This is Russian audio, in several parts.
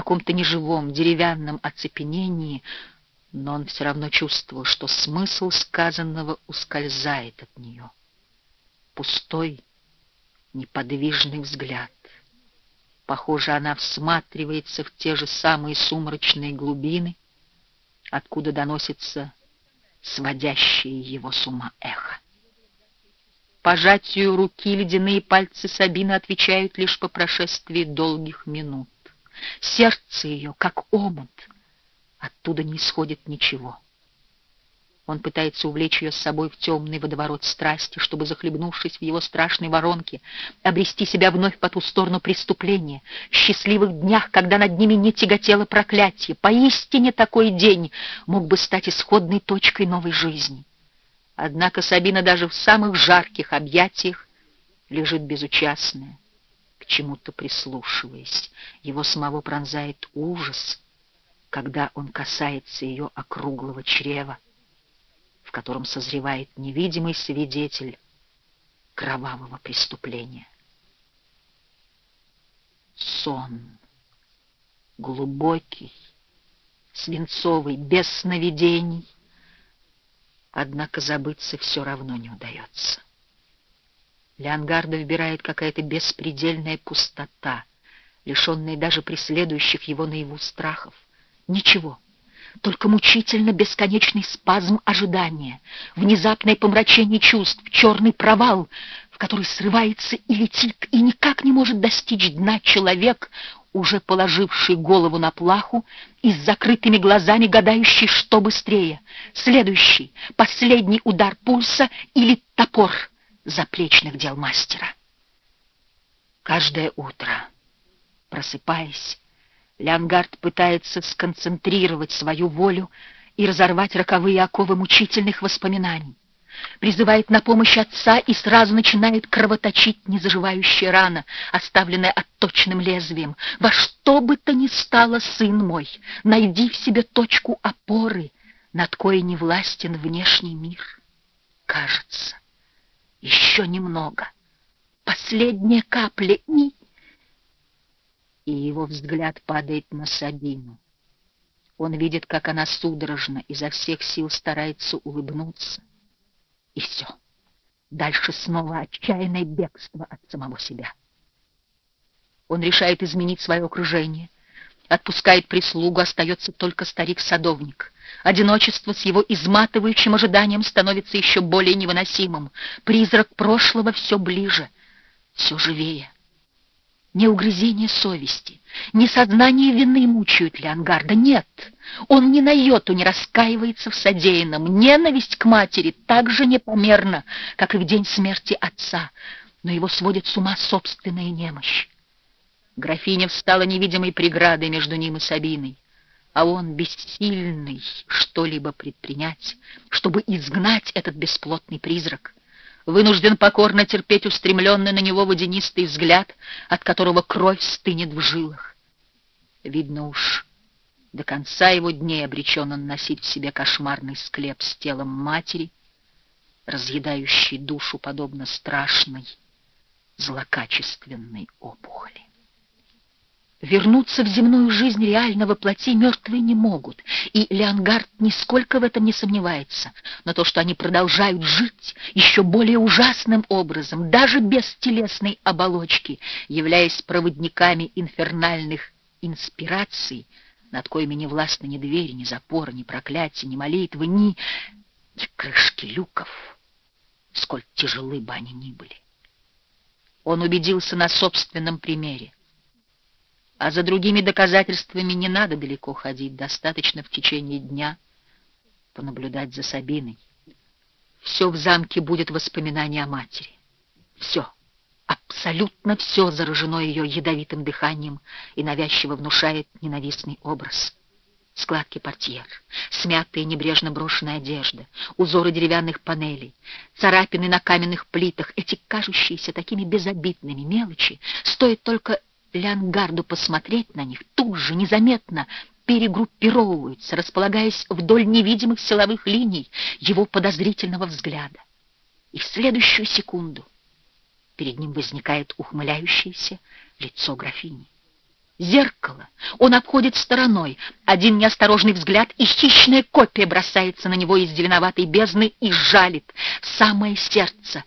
каком-то неживом, деревянном оцепенении, но он все равно чувствовал, что смысл сказанного ускользает от нее. Пустой, неподвижный взгляд. Похоже, она всматривается в те же самые сумрачные глубины, откуда доносится сводящее его с ума эхо. Пожатию руки ледяные пальцы Сабины отвечают лишь по прошествии долгих минут. Сердце ее, как омут, оттуда не исходит ничего. Он пытается увлечь ее с собой в темный водоворот страсти, чтобы, захлебнувшись в его страшной воронке, обрести себя вновь по ту сторону преступления, в счастливых днях, когда над ними не тяготело проклятие. Поистине такой день мог бы стать исходной точкой новой жизни. Однако Сабина даже в самых жарких объятиях лежит безучастная, к чему-то прислушиваясь. Его самого пронзает ужас, когда он касается ее округлого чрева в котором созревает невидимый свидетель кровавого преступления. Сон. Глубокий, свинцовый, без сновидений. Однако забыться все равно не удается. Леонгарда выбирает какая-то беспредельная пустота, лишенная даже преследующих его наяву страхов. Ничего только мучительно бесконечный спазм ожидания, внезапное помрачение чувств, черный провал, в который срывается и летит, и никак не может достичь дна человек, уже положивший голову на плаху и с закрытыми глазами гадающий, что быстрее, следующий, последний удар пульса или топор заплечных дел мастера. Каждое утро, просыпаясь, Леонгард пытается сконцентрировать свою волю и разорвать роковые оковы мучительных воспоминаний. Призывает на помощь отца и сразу начинает кровоточить незаживающая рана, оставленная отточенным лезвием. Во что бы то ни стало, сын мой, найди в себе точку опоры, над коей не властен внешний мир. Кажется, еще немного. Последняя капля и и его взгляд падает на Сабину. Он видит, как она судорожно изо всех сил старается улыбнуться. И все. Дальше снова отчаянное бегство от самого себя. Он решает изменить свое окружение. Отпускает прислугу, остается только старик-садовник. Одиночество с его изматывающим ожиданием становится еще более невыносимым. Призрак прошлого все ближе, все живее. Не угрызение совести, не сознание вины мучают Леонгарда. Нет, он ни на йоту не раскаивается в содеянном. Ненависть к матери так же непомерна, как и в день смерти отца, но его сводит с ума собственная немощь. Графиня встала невидимой преградой между ним и Сабиной, а он бессильный что-либо предпринять, чтобы изгнать этот бесплотный призрак вынужден покорно терпеть устремленный на него водянистый взгляд, от которого кровь стынет в жилах. Видно уж, до конца его дней обречен он носить в себе кошмарный склеп с телом матери, разъедающий душу подобно страшной, злокачественной опухоли. Вернуться в земную жизнь реально воплоти мертвые не могут, и Леонгард нисколько в этом не сомневается. Но то, что они продолжают жить еще более ужасным образом, даже без телесной оболочки, являясь проводниками инфернальных инспираций, над коими не властны ни двери, ни запоры, ни проклятия, ни молитвы, ни, ни крышки люков, сколь тяжелы бы они ни были. Он убедился на собственном примере. А за другими доказательствами не надо далеко ходить, достаточно в течение дня понаблюдать за Сабиной. Все в замке будет воспоминание о матери. Все, абсолютно все заражено ее ядовитым дыханием и навязчиво внушает ненавистный образ. Складки портьер, смятая небрежно брошенная одежда, узоры деревянных панелей, царапины на каменных плитах, эти кажущиеся такими безобидными мелочи, стоит только Леонгарду посмотреть на них тут же, незаметно, перегруппировываются, располагаясь вдоль невидимых силовых линий его подозрительного взгляда. И в следующую секунду перед ним возникает ухмыляющееся лицо графини. Зеркало он обходит стороной. Один неосторожный взгляд, и хищная копия бросается на него из зеленоватой бездны и жалит в самое сердце,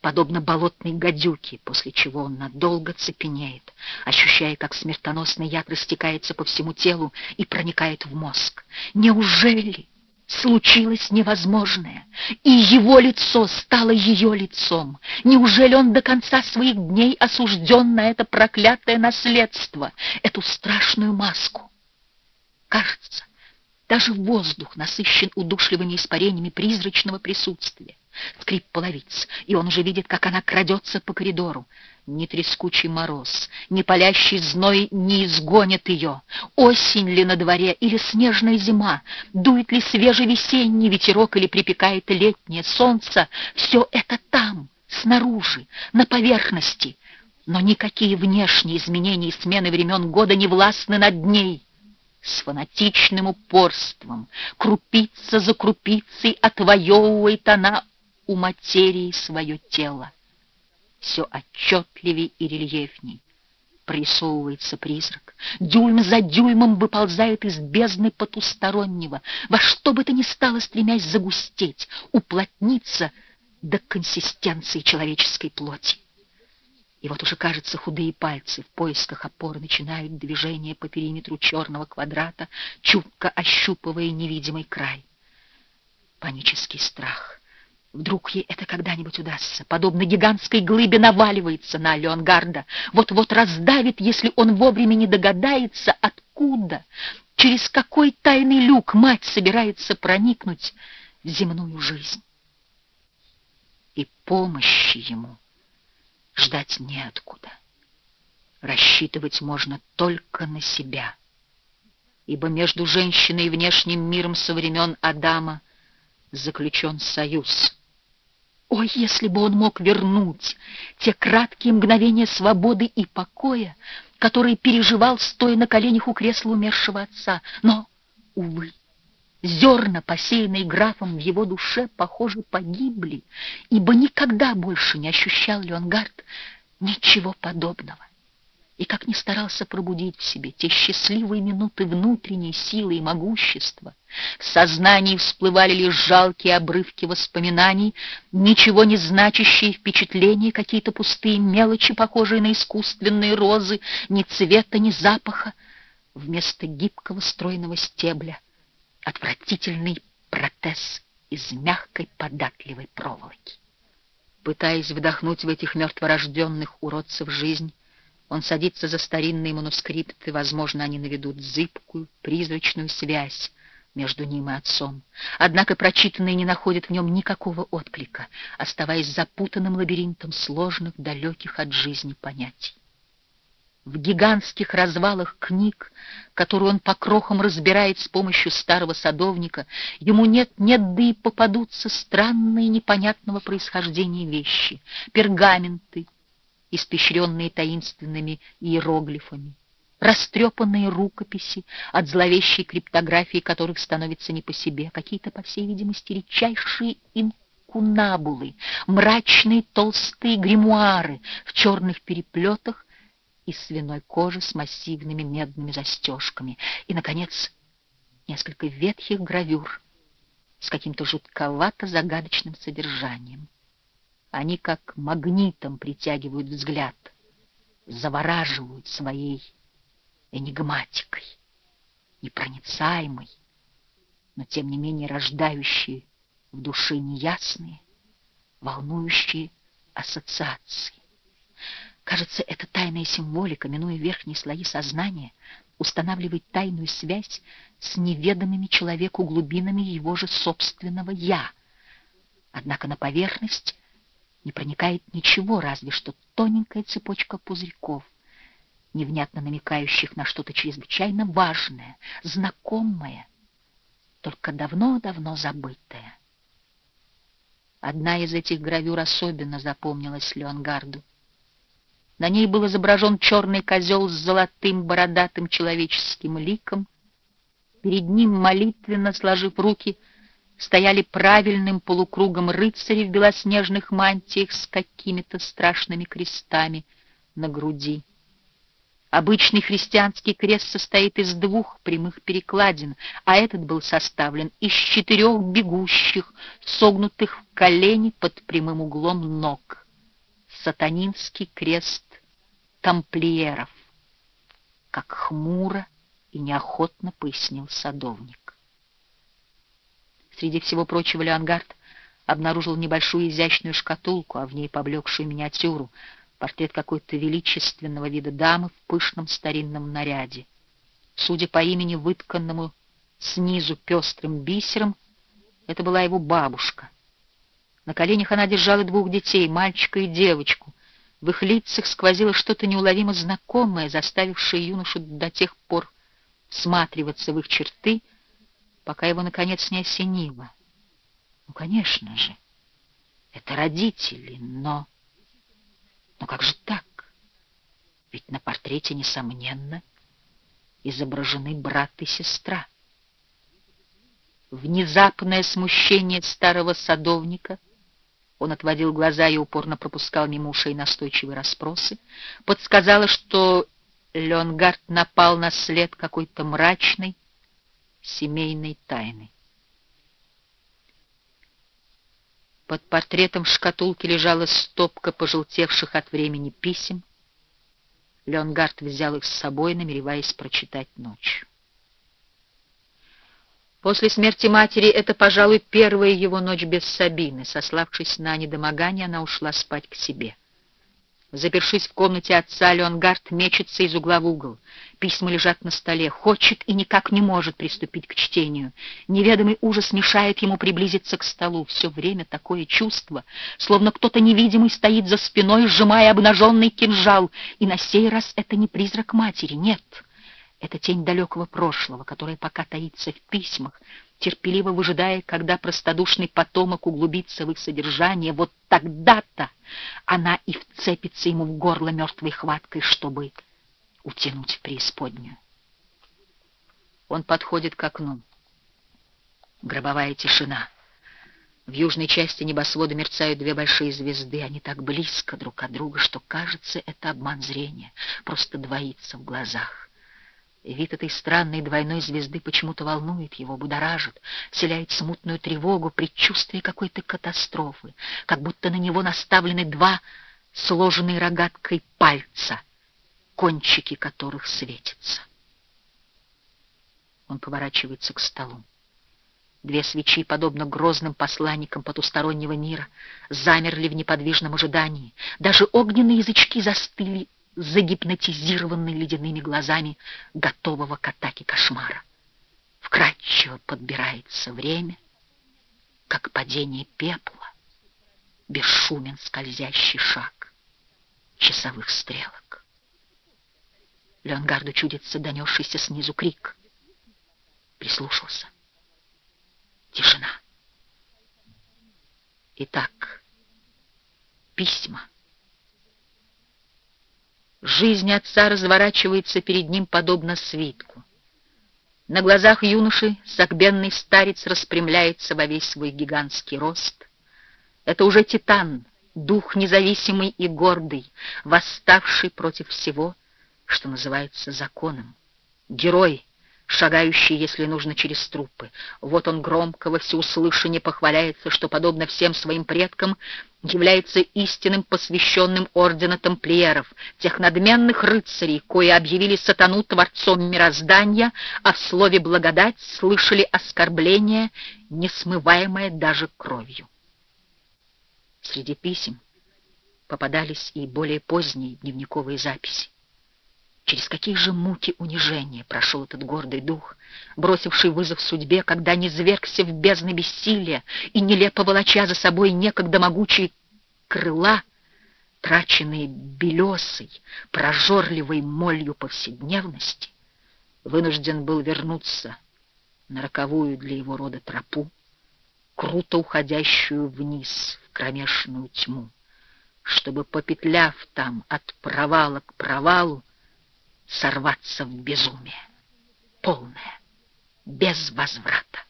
подобно болотной гадюке, после чего он надолго цепенеет, ощущая, как смертоносный яд растекается по всему телу и проникает в мозг. Неужели случилось невозможное, и его лицо стало ее лицом. Неужели он до конца своих дней осужден на это проклятое наследство, эту страшную маску? Кажется, даже воздух насыщен удушливыми испарениями призрачного присутствия. Скрип половиц, и он уже видит, как она крадется по коридору. Ни трескучий мороз, ни палящий зной не изгонят ее. Осень ли на дворе или снежная зима, дует ли свежий весенний ветерок или припекает летнее солнце, все это там, снаружи, на поверхности. Но никакие внешние изменения и смены времен года не властны над ней с фанатичным упорством, крупица за крупицей отвоевывает она у материи свое тело. Все отчетливей и рельефней прорисовывается призрак. Дюйм за дюймом выползает из бездны потустороннего, во что бы то ни стало стремясь загустеть, уплотниться до консистенции человеческой плоти. И вот уже, кажется, худые пальцы в поисках опоры начинают движение по периметру черного квадрата, чутко ощупывая невидимый край. Панический страх. Вдруг ей это когда-нибудь удастся, подобно гигантской глыбе наваливается на Леонгарда, вот-вот раздавит, если он вовремя не догадается, откуда, через какой тайный люк мать собирается проникнуть в земную жизнь. И помощи ему ждать неоткуда. Рассчитывать можно только на себя, ибо между женщиной и внешним миром со времен Адама заключен союз. Ой, если бы он мог вернуть те краткие мгновения свободы и покоя, которые переживал, стоя на коленях у кресла умершего отца. Но, увы, Зерна, посеянные графом в его душе, похоже, погибли, ибо никогда больше не ощущал Леонгард ничего подобного. И как ни старался пробудить в себе те счастливые минуты внутренней силы и могущества, в сознании всплывали лишь жалкие обрывки воспоминаний, ничего не значащие впечатления, какие-то пустые мелочи, похожие на искусственные розы, ни цвета, ни запаха, вместо гибкого стройного стебля — отвратительный протез из мягкой податливой проволоки. Пытаясь вдохнуть в этих мертворожденных уродцев жизнь, он садится за старинные манускрипты, возможно, они наведут зыбкую, призрачную связь между ним и отцом. Однако прочитанные не находят в нем никакого отклика, оставаясь запутанным лабиринтом сложных, далеких от жизни понятий в гигантских развалах книг, которые он по крохам разбирает с помощью старого садовника, ему нет-нет, да и попадутся странные непонятного происхождения вещи, пергаменты, испещренные таинственными иероглифами, растрепанные рукописи, от зловещей криптографии которых становится не по себе, какие-то, по всей видимости, редчайшие инкунабулы, мрачные толстые гримуары в черных переплетах, из свиной кожи с массивными медными застежками. И, наконец, несколько ветхих гравюр с каким-то жутковато-загадочным содержанием. Они как магнитом притягивают взгляд, завораживают своей энигматикой, непроницаемой, но тем не менее рождающие в душе неясные, волнующие ассоциации. Кажется, эта тайная символика, минуя верхние слои сознания, устанавливает тайную связь с неведомыми человеку глубинами его же собственного «я». Однако на поверхность не проникает ничего, разве что тоненькая цепочка пузырьков, невнятно намекающих на что-то чрезвычайно важное, знакомое, только давно-давно забытое. Одна из этих гравюр особенно запомнилась Леонгарду. На ней был изображен черный козел с золотым бородатым человеческим ликом. Перед ним, молитвенно сложив руки, стояли правильным полукругом рыцари в белоснежных мантиях с какими-то страшными крестами на груди. Обычный христианский крест состоит из двух прямых перекладин, а этот был составлен из четырех бегущих, согнутых в колени под прямым углом ног. Сатанинский крест тамплиеров, как хмуро и неохотно пояснил садовник. Среди всего прочего Леонгард обнаружил небольшую изящную шкатулку, а в ней поблекшую миниатюру — портрет какой-то величественного вида дамы в пышном старинном наряде. Судя по имени, вытканному снизу пестрым бисером, это была его бабушка. На коленях она держала двух детей, мальчика и девочку. В их лицах сквозило что-то неуловимо знакомое, заставившее юношу до тех пор всматриваться в их черты, пока его, наконец, не осенило. Ну, конечно же, это родители, но... Но как же так? Ведь на портрете, несомненно, изображены брат и сестра. Внезапное смущение старого садовника, он отводил глаза и упорно пропускал мимо ушей настойчивые расспросы, подсказало, что Леонгард напал на след какой-то мрачной семейной тайны. Под портретом в шкатулке лежала стопка пожелтевших от времени писем. Леонгард взял их с собой, намереваясь прочитать ночью. После смерти матери это, пожалуй, первая его ночь без Сабины. Сославшись на недомогание, она ушла спать к себе. Запершись в комнате отца, Леонгард мечется из угла в угол. Письма лежат на столе. Хочет и никак не может приступить к чтению. Неведомый ужас мешает ему приблизиться к столу. Все время такое чувство, словно кто-то невидимый стоит за спиной, сжимая обнаженный кинжал. И на сей раз это не призрак матери, нет. Это тень далекого прошлого, которая пока таится в письмах, терпеливо выжидая, когда простодушный потомок углубится в их содержание, вот тогда-то она и вцепится ему в горло мертвой хваткой, чтобы утянуть в преисподнюю. Он подходит к окну. Гробовая тишина. В южной части небосвода мерцают две большие звезды. Они так близко друг от друга, что кажется, это обман зрения, просто двоится в глазах. Вид этой странной двойной звезды почему-то волнует его, будоражит, вселяет смутную тревогу, предчувствие какой-то катастрофы, как будто на него наставлены два сложенные рогаткой пальца, кончики которых светятся. Он поворачивается к столу. Две свечи, подобно грозным посланникам потустороннего мира, замерли в неподвижном ожидании. Даже огненные язычки застыли загипнотизированный ледяными глазами готового к атаке кошмара. Вкратчиво подбирается время, как падение пепла, бесшумен скользящий шаг часовых стрелок. Леонгарду чудится донесшийся снизу крик. Прислушался. Тишина. Итак, письма. Жизнь отца разворачивается перед ним подобно свитку. На глазах юноши согбенный старец распрямляется во весь свой гигантский рост. Это уже титан, дух независимый и гордый, восставший против всего, что называется законом. Герой, шагающий, если нужно, через трупы. Вот он громко во всеуслышание похваляется, что, подобно всем своим предкам, является истинным посвященным ордена тамплиеров, тех надменных рыцарей, кои объявили сатану творцом мироздания, а в слове «благодать» слышали оскорбление, несмываемое даже кровью. Среди писем попадались и более поздние дневниковые записи. Через какие же муки унижения прошел этот гордый дух, бросивший вызов судьбе, когда не звергся в бездны бессилия и нелепо волоча за собой некогда могучие крыла, траченные белесой, прожорливой молью повседневности, вынужден был вернуться на роковую для его рода тропу, круто уходящую вниз в кромешную тьму, чтобы, попетляв там от провала к провалу, сорваться в безумие, полное, без возврата.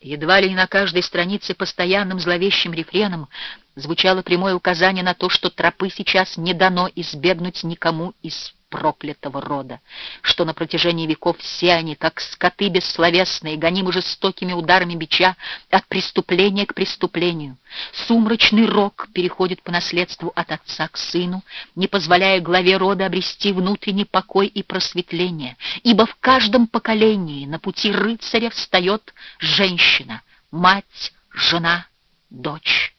Едва ли на каждой странице постоянным зловещим рефреном звучало прямое указание на то, что тропы сейчас не дано избегнуть никому из проклятого рода, что на протяжении веков все они, как скоты бессловесные, гонимы жестокими ударами бича от преступления к преступлению. Сумрачный рок переходит по наследству от отца к сыну, не позволяя главе рода обрести внутренний покой и просветление, ибо в каждом поколении на пути рыцаря встает женщина, мать, жена, дочь,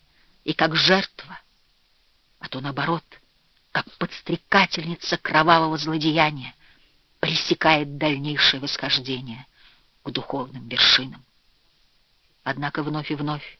и как жертва, а то наоборот — как подстрекательница кровавого злодеяния, пресекает дальнейшее восхождение к духовным вершинам. Однако вновь и вновь